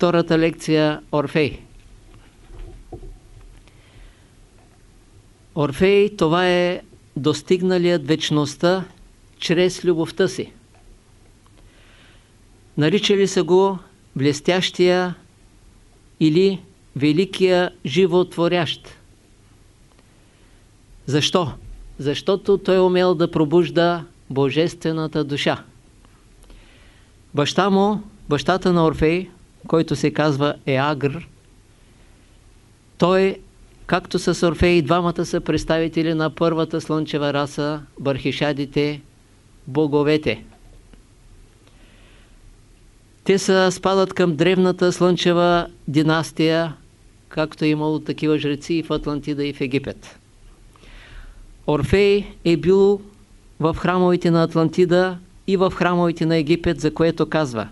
втората лекция Орфей. Орфей това е достигналият вечността чрез любовта си. Наричали са го блестящия или великия животворящ. Защо? Защото той умел да пробужда божествената душа. Баща му, бащата на Орфей, който се казва Еагр, той, както с Орфей, двамата са представители на първата слънчева раса, бархишадите, боговете. Те са, спадат към древната слънчева династия, както е имало такива жреци и в Атлантида и в Египет. Орфей е бил в храмовете на Атлантида и в храмовете на Египет, за което казва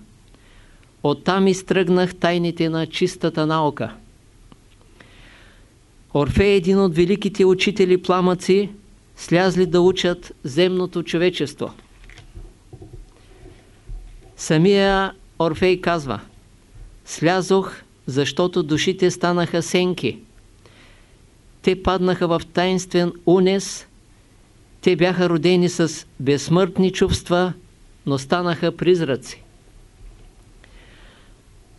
Оттам изтръгнах тайните на чистата наука. Орфей един от великите учители пламъци, слязли да учат земното човечество. Самия Орфей казва Слязох, защото душите станаха сенки. Те паднаха в тайнствен унес, те бяха родени с безсмъртни чувства, но станаха призраци.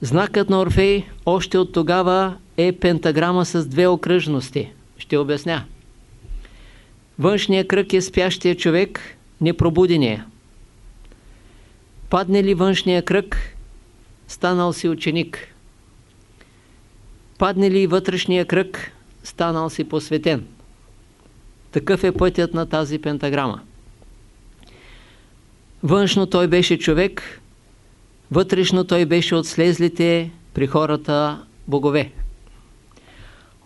Знакът на Орфей още от тогава е пентаграма с две окръжности. Ще обясня. Външният кръг е спящия човек, непробудения. Падне ли външния кръг, станал си ученик. Падне ли вътрешния кръг, станал си посветен. Такъв е пътят на тази пентаграма. Външно той беше човек, вътрешно той беше от слезлите при хората богове.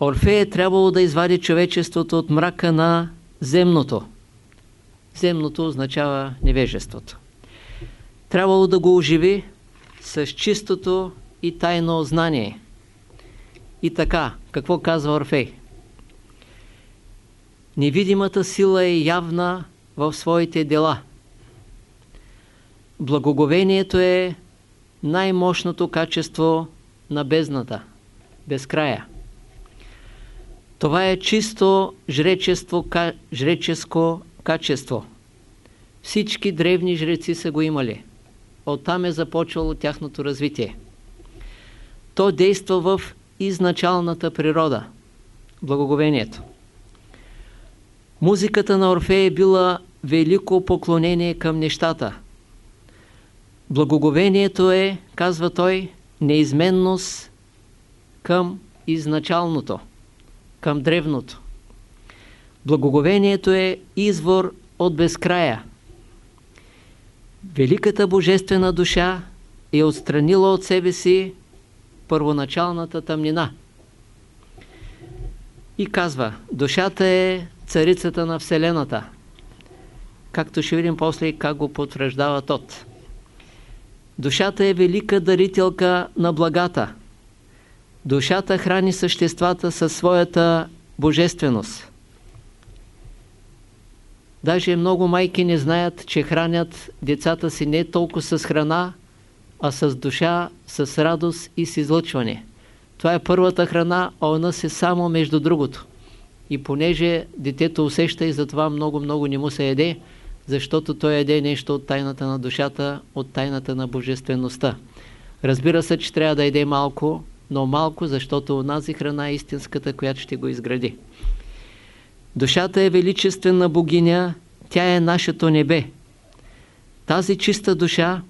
Орфей е трябвало да извади човечеството от мрака на земното. Земното означава невежеството. Трябвало да го оживи с чистото и тайно знание. И така, какво казва Орфей? Невидимата сила е явна в своите дела. Благоговението е най-мощното качество на бездната, безкрая. Това е чисто жречество, жреческо качество. Всички древни жреци са го имали. Оттам е започвало тяхното развитие. То действа в изначалната природа, благоговението. Музиката на Орфей е била велико поклонение към нещата. Благоговението е, казва той, неизменност към изначалното, към древното. Благоговението е извор от безкрая. Великата божествена душа е отстранила от себе си първоначалната тъмнина. И казва, душата е царицата на Вселената. Както ще видим после как го потвърждава тот. Душата е велика дарителка на благата. Душата храни съществата със своята божественост. Даже много майки не знаят, че хранят децата си не толкова с храна, а с душа, с радост и с излъчване. Това е първата храна, а она се само между другото. И понеже детето усеща и затова много-много не му се еде, защото той еде нещо от тайната на душата, от тайната на божествеността. Разбира се, че трябва да еде малко, но малко, защото онази храна е истинската, която ще го изгради. Душата е величествена богиня, тя е нашето небе. Тази чиста душа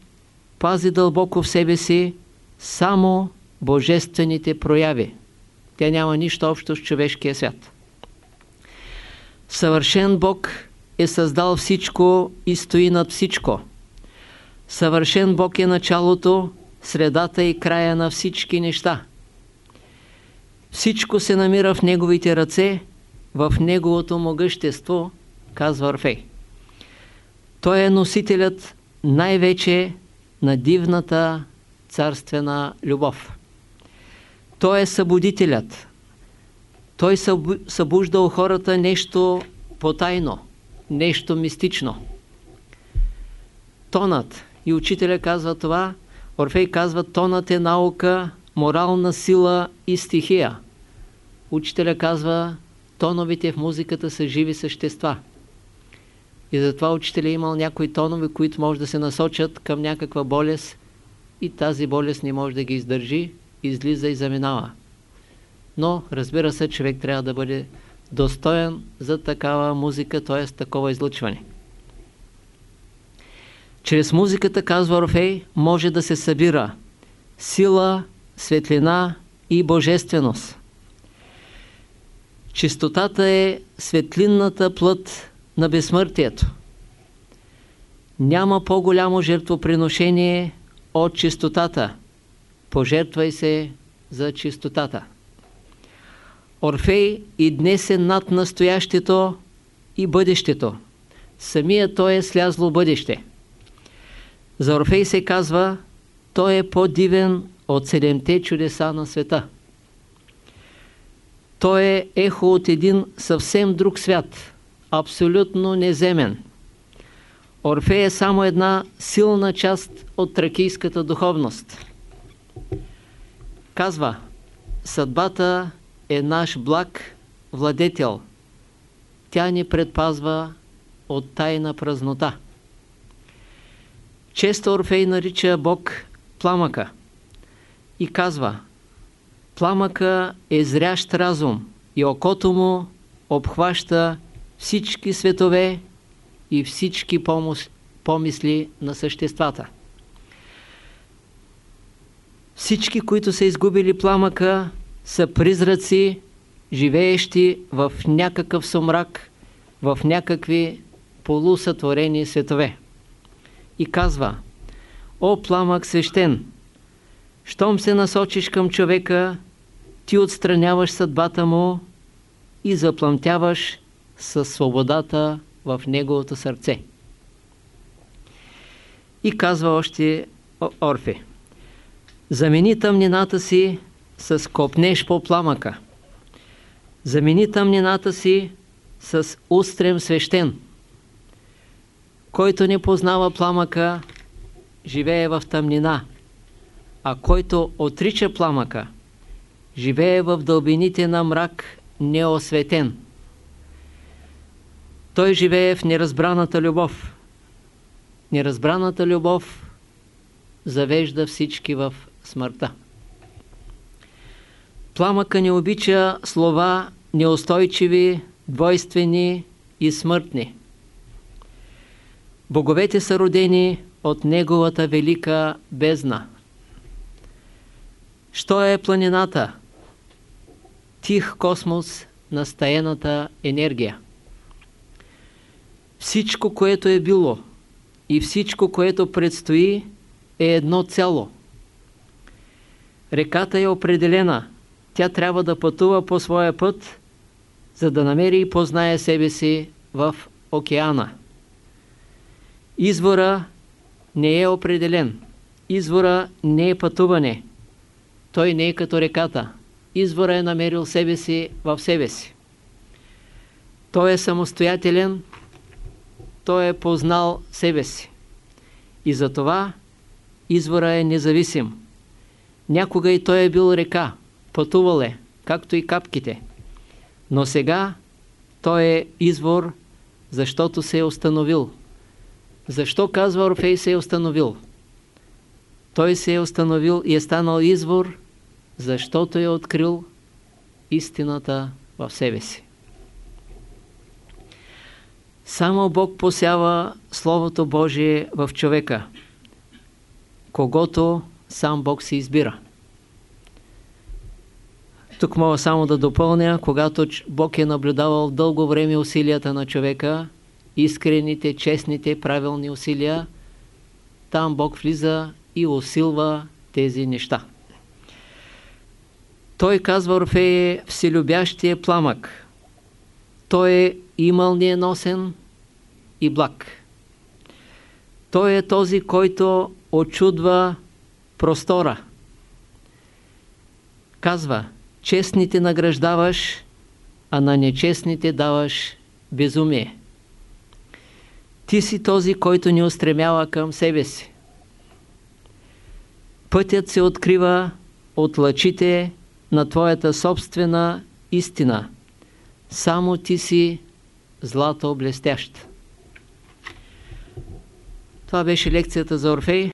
пази дълбоко в себе си само божествените прояви. Тя няма нищо общо с човешкия свят. Съвършен Бог е създал всичко и стои над всичко. Съвършен Бог е началото, средата и края на всички неща. Всичко се намира в Неговите ръце, в Неговото могъщество, казва Орфей. Той е носителят най-вече на дивната царствена любов. Той е събудителят. Той събужда у хората нещо потайно, нещо мистично. Тонът, и учителя казва това, Орфей казва, тонът е наука, морална сила и стихия. Учителя казва, тоновете в музиката са живи същества. И затова учителя е имал някои тонове, които може да се насочат към някаква болест и тази болест не може да ги издържи, излиза и заминава. Но, разбира се, човек трябва да бъде достоен за такава музика, т.е. такова излъчване. Чрез музиката, казва Орфей, може да се събира сила, светлина и божественост. Чистотата е светлинната плът на безсмъртието. Няма по-голямо жертвоприношение от чистотата. Пожертвай се за чистотата. Орфей и днес е над настоящето и бъдещето. Самия той е слязло бъдеще. За Орфей се казва, той е по-дивен от седемте чудеса на света. Той е ехо от един съвсем друг свят, абсолютно неземен. Орфей е само една силна част от тракийската духовност. Казва, съдбата е наш благ владетел. Тя ни предпазва от тайна празнота. Често Орфей нарича Бог пламъка и казва Пламъка е зрящ разум и окото му обхваща всички светове и всички помисли на съществата. Всички, които са изгубили пламъка, са призраци, живеещи в някакъв сумрак, в някакви полусътворени светове. И казва, О, пламък свещен, щом се насочиш към човека, ти отстраняваш съдбата му и заплъмтяваш със свободата в неговото сърце. И казва още Орфе, замени тъмнината си с копнеш по пламъка. Замени тъмнината си с устрем свещен. Който не познава пламъка, живее в тъмнина, а който отрича пламъка, живее в дълбините на мрак неосветен. Той живее в неразбраната любов. Неразбраната любов завежда всички в смъртта. Пламъка не обича слова неустойчиви, двойствени и смъртни. Боговете са родени от неговата велика бездна. Що е планината? Тих космос на стаената енергия. Всичко, което е било и всичко, което предстои, е едно цяло. Реката е определена. Тя трябва да пътува по своя път, за да намери и познае себе си в океана. Извора не е определен. Извора не е пътуване. Той не е като реката. Извора е намерил себе си в себе си. Той е самостоятелен, той е познал себе си. И затова извора е независим. Някога и той е бил река, пътувал е, както и капките. Но сега той е извор, защото се е установил. Защо казва Орфей се е установил? Той се е установил и е станал извор, защото е открил истината в себе си. Само Бог посява Словото Божие в човека, когато сам Бог се избира. Тук мога само да допълня, когато Бог е наблюдавал дълго време усилията на човека, искрените, честните, правилни усилия, там Бог влиза и усилва тези неща. Той казва Орфее вселюбящия пламък. Той е е носен и благ. Той е този, който очудва простора. Казва, честните награждаваш, а на нечестните даваш безумие. Ти си този, който ни устремява към себе си. Пътят се открива от лъчите на твоята собствена истина. Само ти си злато блестящ. Това беше лекцията за Орфей.